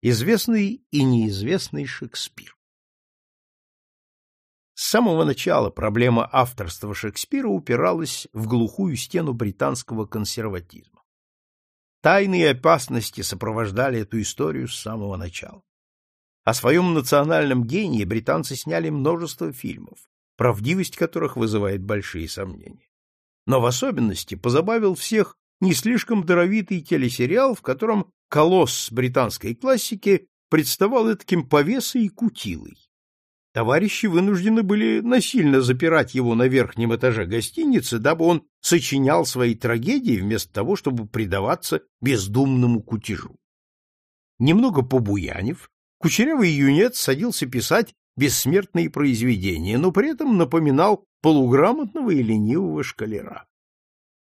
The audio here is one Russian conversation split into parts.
Известный и неизвестный Шекспир. С самого начала проблема авторства Шекспира упиралась в глухую стену британского консерватизма. Тайные опасности сопровождали эту историю с самого начала. О своем национальном гении британцы сняли множество фильмов, правдивость которых вызывает большие сомнения. Но в особенности позабавил всех не слишком даровитый телесериал, в котором колосс британской классики представал таким повесой и кутилой. Товарищи вынуждены были насильно запирать его на верхнем этаже гостиницы, дабы он сочинял свои трагедии вместо того, чтобы предаваться бездумному кутежу. Немного побуянив, кучерявый юнец садился писать бессмертные произведения, но при этом напоминал полуграмотного и ленивого шкалера.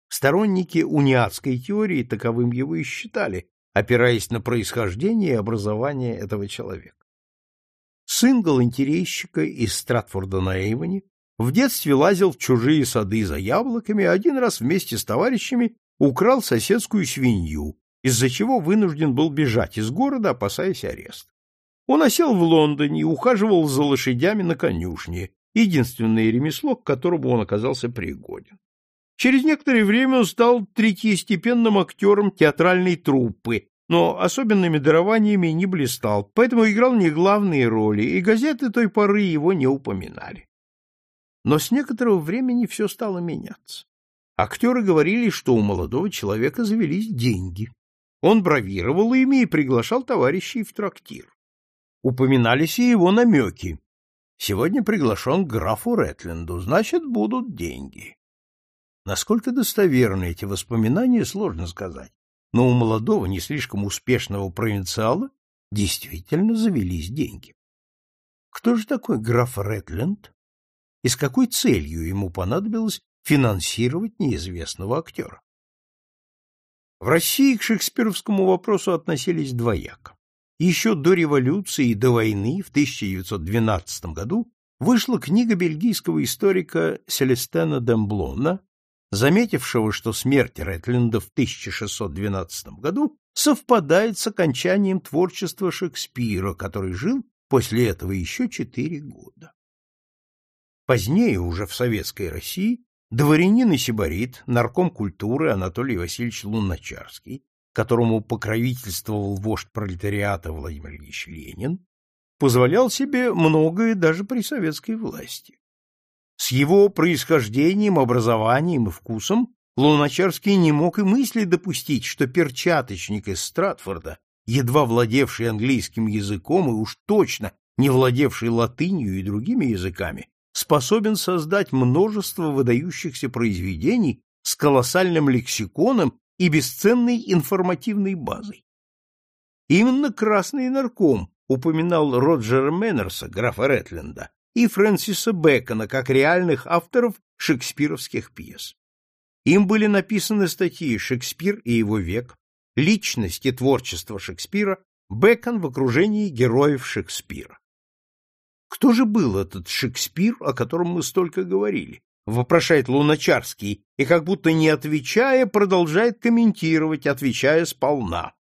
Сторонники униатской теории таковым его и считали, опираясь на происхождение и образование этого человека. Сын галантерейщика из Стратфорда на Эйвоне в детстве лазил в чужие сады за яблоками, а один раз вместе с товарищами украл соседскую свинью, из-за чего вынужден был бежать из города, опасаясь ареста. Он осел в Лондоне и ухаживал за лошадями на конюшне, единственное ремесло, к которому он оказался пригоден. Через некоторое время он стал третьестепенным актером театральной труппы, но особенными дарованиями не блистал, поэтому играл не главные роли, и газеты той поры его не упоминали. Но с некоторого времени все стало меняться. Актеры говорили, что у молодого человека завелись деньги. Он бравировал ими и приглашал товарищей в трактир. Упоминались и его намеки. Сегодня приглашен к графу Ретленду, значит, будут деньги. Насколько достоверны эти воспоминания, сложно сказать но у молодого, не слишком успешного провинциала действительно завелись деньги. Кто же такой граф Ретленд? И с какой целью ему понадобилось финансировать неизвестного актера? В России к шекспировскому вопросу относились двояко. Еще до революции и до войны в 1912 году вышла книга бельгийского историка Селестена Демблона заметившего, что смерть Ретленда в 1612 году совпадает с окончанием творчества Шекспира, который жил после этого еще четыре года. Позднее, уже в Советской России, дворянин и сибарит, нарком культуры Анатолий Васильевич Луначарский, которому покровительствовал вождь пролетариата Владимир Ильич Ленин, позволял себе многое даже при советской власти. С его происхождением, образованием и вкусом Луначарский не мог и мысли допустить, что перчаточник из Стратфорда, едва владевший английским языком и уж точно не владевший латынью и другими языками, способен создать множество выдающихся произведений с колоссальным лексиконом и бесценной информативной базой. Именно красный нарком упоминал Роджера Мэннерса, графа Ретленда, и Фрэнсиса Бэкона как реальных авторов шекспировских пьес. Им были написаны статьи «Шекспир и его век», «Личность и творчество Шекспира», «Бэкон в окружении героев Шекспира». Кто же был этот Шекспир, о котором мы столько говорили? вопрошает Луначарский, и как будто не отвечая, продолжает комментировать, отвечая сполна.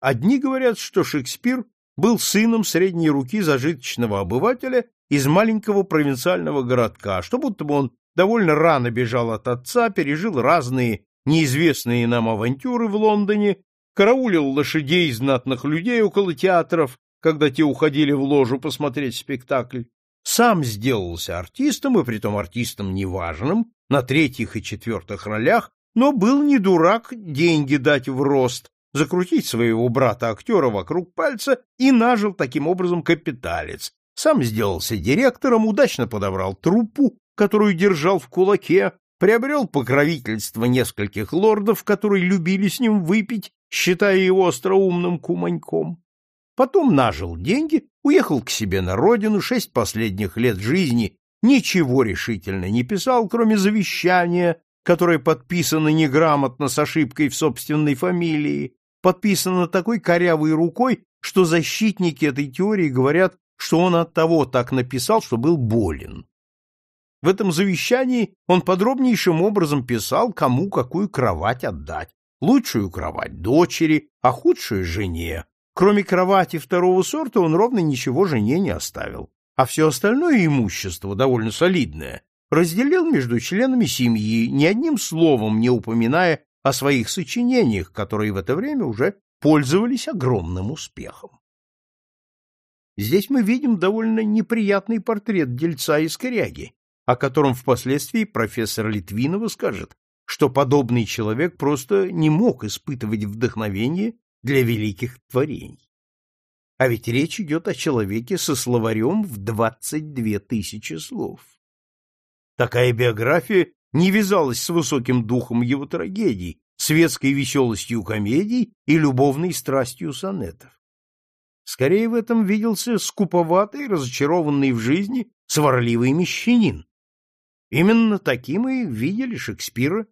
Одни говорят, что Шекспир был сыном средней руки зажиточного обывателя из маленького провинциального городка, что будто бы он довольно рано бежал от отца, пережил разные неизвестные нам авантюры в Лондоне, караулил лошадей знатных людей около театров, когда те уходили в ложу посмотреть спектакль, сам сделался артистом, и притом артистом неважным, на третьих и четвертых ролях, но был не дурак деньги дать в рост, закрутить своего брата-актера вокруг пальца и нажил таким образом капиталец, сам сделался директором, удачно подобрал труппу, которую держал в кулаке, приобрел покровительство нескольких лордов, которые любили с ним выпить, считая его остроумным куманьком. Потом нажил деньги, уехал к себе на родину, шесть последних лет жизни ничего решительно не писал, кроме завещания, которое подписано неграмотно с ошибкой в собственной фамилии, подписано такой корявой рукой, что защитники этой теории говорят, что он от того так написал, что был болен. В этом завещании он подробнейшим образом писал, кому какую кровать отдать. Лучшую кровать дочери, а худшую жене. Кроме кровати второго сорта он ровно ничего жене не оставил, а все остальное имущество, довольно солидное, разделил между членами семьи, ни одним словом не упоминая о своих сочинениях, которые в это время уже пользовались огромным успехом. Здесь мы видим довольно неприятный портрет дельца из коряги, о котором впоследствии профессор Литвинова скажет, что подобный человек просто не мог испытывать вдохновение для великих творений. А ведь речь идет о человеке со словарем в 22 тысячи слов. Такая биография не вязалась с высоким духом его трагедий, светской веселостью комедий и любовной страстью сонетов. Скорее в этом виделся скуповатый, разочарованный в жизни, сварливый мещанин. Именно таким и видели Шекспира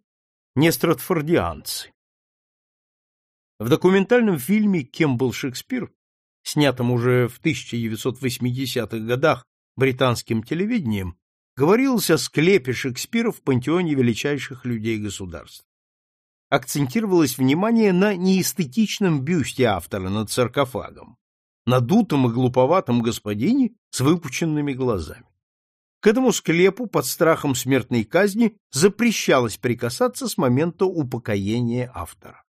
не стратфордианцы. В документальном фильме «Кем был Шекспир», снятом уже в 1980-х годах британским телевидением, говорилось о склепе Шекспира в пантеоне величайших людей государства. Акцентировалось внимание на неэстетичном бюсте автора над саркофагом надутом и глуповатом господине с выпученными глазами. К этому склепу под страхом смертной казни запрещалось прикасаться с момента упокоения автора.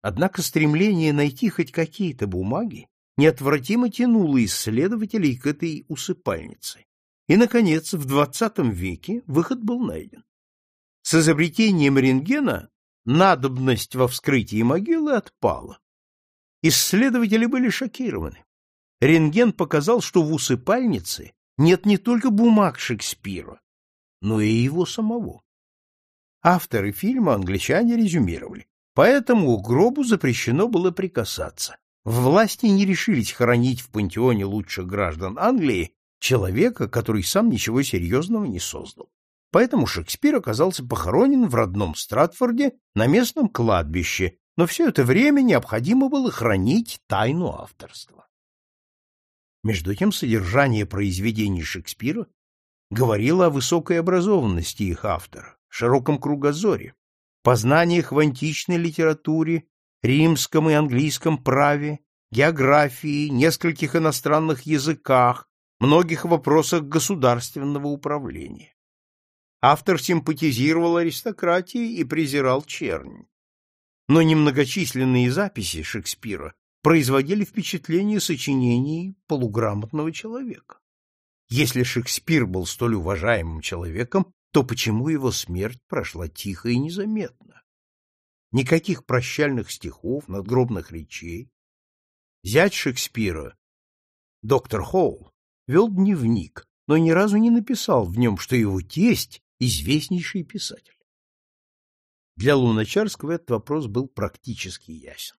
Однако стремление найти хоть какие-то бумаги неотвратимо тянуло исследователей к этой усыпальнице. И, наконец, в XX веке выход был найден. С изобретением рентгена надобность во вскрытии могилы отпала, Исследователи были шокированы. Рентген показал, что в усыпальнице нет не только бумаг Шекспира, но и его самого. Авторы фильма англичане резюмировали. Поэтому к гробу запрещено было прикасаться. Власти не решились хоронить в пантеоне лучших граждан Англии человека, который сам ничего серьезного не создал. Поэтому Шекспир оказался похоронен в родном Стратфорде на местном кладбище, но все это время необходимо было хранить тайну авторства. Между тем, содержание произведений Шекспира говорило о высокой образованности их автора, широком кругозоре, познаниях в античной литературе, римском и английском праве, географии, нескольких иностранных языках, многих вопросах государственного управления. Автор симпатизировал аристократии и презирал чернь но немногочисленные записи Шекспира производили впечатление сочинений полуграмотного человека. Если Шекспир был столь уважаемым человеком, то почему его смерть прошла тихо и незаметно? Никаких прощальных стихов, надгробных речей. Зять Шекспира, доктор Холл, вел дневник, но ни разу не написал в нем, что его тесть — известнейший писатель. Для Луначарского этот вопрос был практически ясен.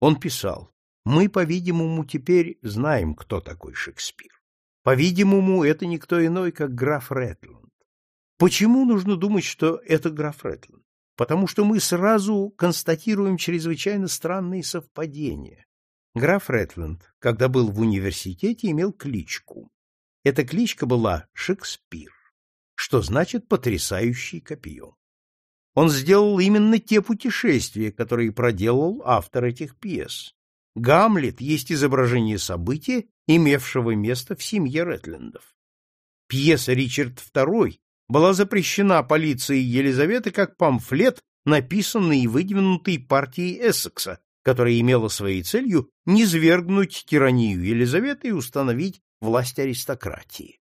Он писал, «Мы, по-видимому, теперь знаем, кто такой Шекспир. По-видимому, это никто иной, как граф Ретленд. Почему нужно думать, что это граф Ретленд? Потому что мы сразу констатируем чрезвычайно странные совпадения. Граф Ретленд, когда был в университете, имел кличку. Эта кличка была Шекспир, что значит «потрясающий копьем». Он сделал именно те путешествия, которые проделал автор этих пьес. Гамлет есть изображение события, имевшего место в семье Ретлендов. Пьеса «Ричард II» была запрещена полицией Елизаветы как памфлет, написанный и выдвинутый партией Эссекса, которая имела своей целью низвергнуть тиранию Елизаветы и установить власть аристократии.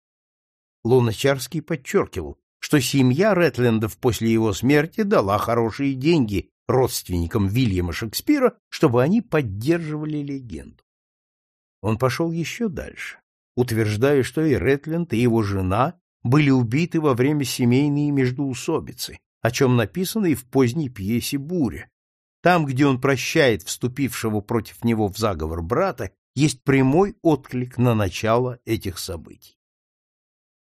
Луначарский подчеркивал, что семья Ретлендов после его смерти дала хорошие деньги родственникам Вильяма Шекспира, чтобы они поддерживали легенду. Он пошел еще дальше, утверждая, что и Ретленд, и его жена были убиты во время семейной междоусобицы, о чем написано и в поздней пьесе «Буря». Там, где он прощает вступившего против него в заговор брата, есть прямой отклик на начало этих событий.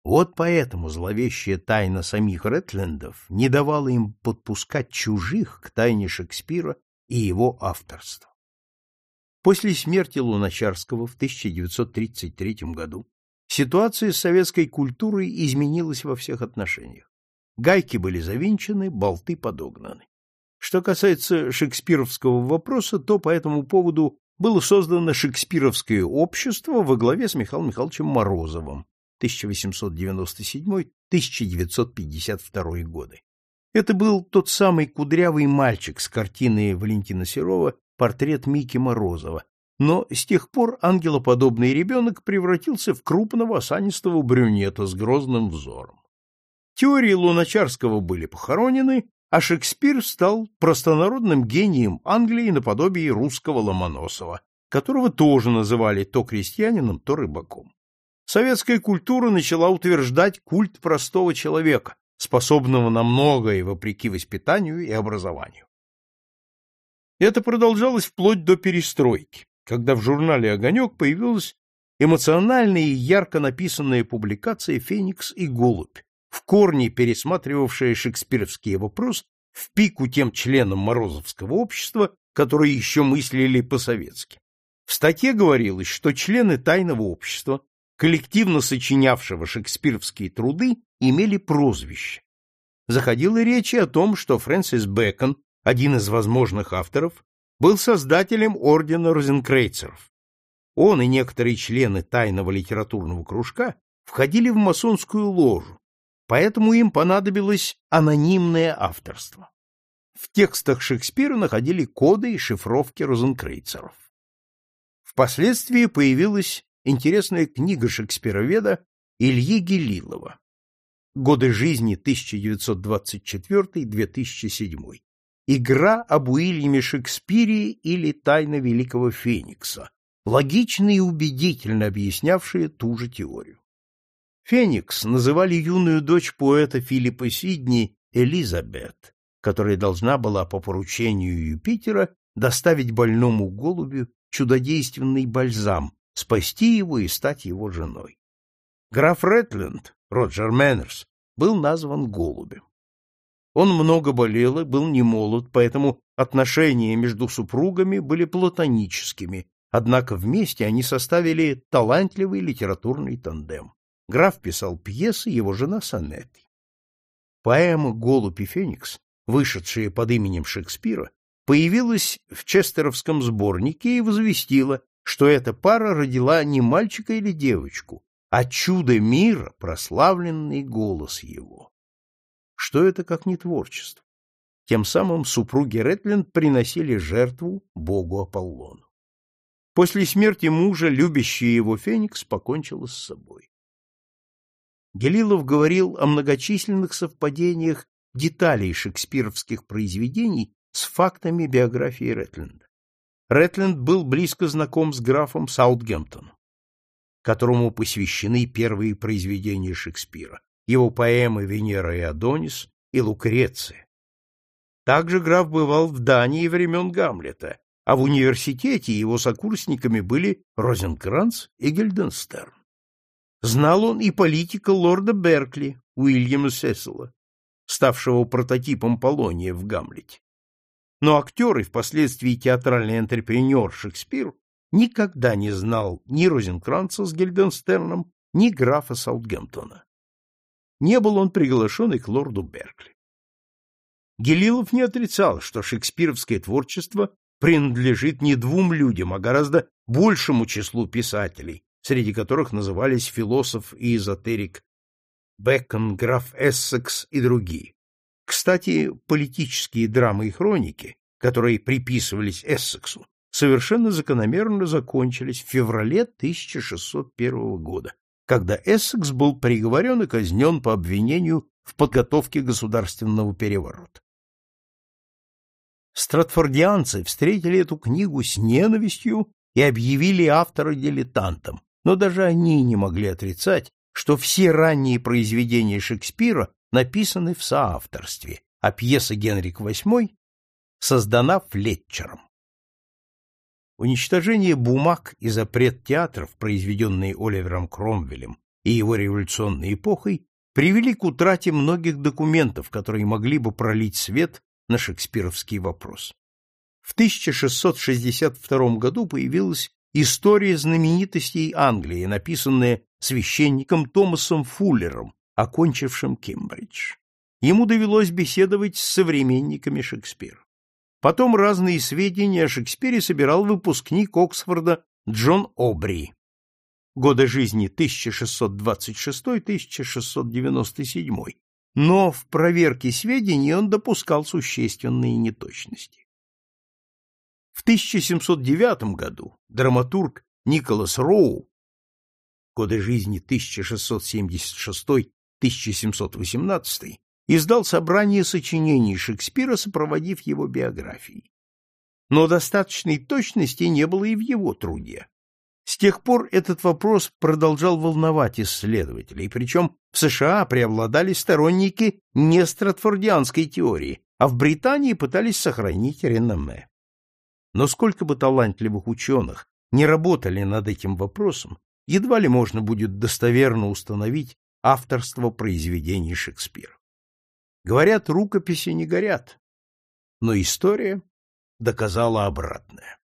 Вот поэтому зловещая тайна самих Ретлендов не давала им подпускать чужих к тайне Шекспира и его авторства. После смерти Луначарского в 1933 году ситуация с советской культурой изменилась во всех отношениях. Гайки были завинчены, болты подогнаны. Что касается шекспировского вопроса, то по этому поводу было создано Шекспировское общество во главе с Михаилом Михайловичем Морозовым 1897-1952 годы. Это был тот самый кудрявый мальчик с картины Валентина Серова «Портрет Мики Морозова», но с тех пор ангелоподобный ребенок превратился в крупного осанистого брюнета с грозным взором. Теории Луначарского были похоронены, а Шекспир стал простонародным гением Англии наподобие русского Ломоносова, которого тоже называли то крестьянином, то рыбаком. Советская культура начала утверждать культ простого человека, способного на многое вопреки воспитанию и образованию. Это продолжалось вплоть до перестройки, когда в журнале «Огонек» появилась эмоциональная и ярко написанная публикация «Феникс и голубь», в корне пересматривавшая шекспировский вопрос в пику тем членам Морозовского общества, которые еще мыслили по-советски. В статье говорилось, что члены тайного общества, коллективно сочинявшего шекспировские труды, имели прозвище. Заходила речь о том, что Фрэнсис Бэкон, один из возможных авторов, был создателем ордена розенкрейцеров. Он и некоторые члены тайного литературного кружка входили в масонскую ложу, поэтому им понадобилось анонимное авторство. В текстах Шекспира находили коды и шифровки розенкрейцеров. Впоследствии появилась интересная книга шекспироведа Ильи Гелилова Годы жизни 1924-2007. Игра об Уильяме Шекспире или Тайна Великого Феникса, логично и убедительно объяснявшая ту же теорию. Феникс называли юную дочь поэта Филиппа Сидни Элизабет, которая должна была по поручению Юпитера доставить больному голубю чудодейственный бальзам, спасти его и стать его женой. Граф Ретленд, Роджер Мэннерс, был назван голубем. Он много болел и был не молод, поэтому отношения между супругами были платоническими, однако вместе они составили талантливый литературный тандем. Граф писал пьесы, его жена — сонеты. Поэма «Голубь и Феникс», вышедшая под именем Шекспира, появилась в Честеровском сборнике и возвестила, что эта пара родила не мальчика или девочку, а чудо мира, прославленный голос его. Что это как не творчество? Тем самым супруги Ретленд приносили жертву богу Аполлону. После смерти мужа любящая его Феникс покончила с собой. Гелилов говорил о многочисленных совпадениях деталей шекспировских произведений с фактами биографии Ретленда. Ретленд был близко знаком с графом Саутгемптоном которому посвящены первые произведения Шекспира, его поэмы «Венера и Адонис» и «Лукреция». Также граф бывал в Дании времен Гамлета, а в университете его сокурсниками были Розенкранц и Гельденстерн. Знал он и политика лорда Беркли, Уильяма Сесила, ставшего прототипом Полония в Гамлете. Но актер и впоследствии театральный антрепренер Шекспир никогда не знал ни Розенкранца с Гильденстерном, ни графа Саутгемптона. Не был он приглашен и к лорду Беркли. Гелилов не отрицал, что шекспировское творчество принадлежит не двум людям, а гораздо большему числу писателей, среди которых назывались философ и эзотерик Бэкон, граф Эссекс и другие. Кстати, политические драмы и хроники, которые приписывались Эссексу, совершенно закономерно закончились в феврале 1601 года, когда Эссекс был приговорен и казнен по обвинению в подготовке государственного переворота. Стратфордианцы встретили эту книгу с ненавистью и объявили автора дилетантом, но даже они не могли отрицать, что все ранние произведения Шекспира написаны в соавторстве, а пьеса «Генрик VIII» создана Флетчером. Уничтожение бумаг и запрет театров, произведенные Оливером Кромвелем и его революционной эпохой, привели к утрате многих документов, которые могли бы пролить свет на шекспировский вопрос. В 1662 году появилась история знаменитостей Англии, написанная священником Томасом Фуллером, окончившим Кембридж. Ему довелось беседовать с современниками Шекспира. Потом разные сведения о Шекспире собирал выпускник Оксфорда Джон Обри. Годы жизни 1626-1697. Но в проверке сведений он допускал существенные неточности. В 1709 году драматург Николас Роу, годы жизни 1676-1718, издал собрание сочинений Шекспира, сопроводив его биографией. Но достаточной точности не было и в его труде. С тех пор этот вопрос продолжал волновать исследователей, причем в США преобладали сторонники не стратфордианской теории, а в Британии пытались сохранить реноме. Но сколько бы талантливых ученых не работали над этим вопросом, едва ли можно будет достоверно установить авторство произведений Шекспира. Говорят, рукописи не горят, но история доказала обратное.